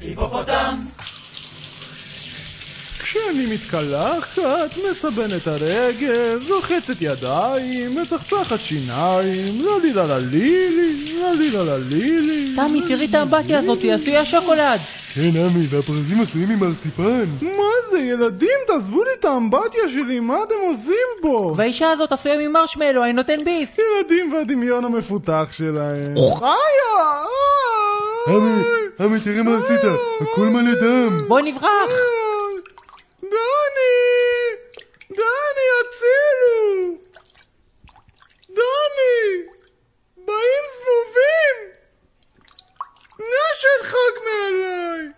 היפופוטם! כשאני מתקלחת, מסבנת הרגל, רוחצת ידיים, מצחצחת שיניים, לא לי לה לה לילי, לא לי לה לה לילי. תמי, תראי את האמבטיה הזאת, היא עשויה שוקולד. כן, עמי, והפרזים עשויים ממרציפן. מה זה, ילדים, תעזבו לי את האמבטיה שלי, מה אתם עושים פה? והאישה הזאת עשויה ממרשמלו, אני נותן ביס. ילדים והדמיון המפותח שלהם. חיה! עמי, עמי, תראה מה עשית, הכל מלא דם. בואי נברח. דני! דני, הצילו! דני! באים זבובים! נשת חג מעליי!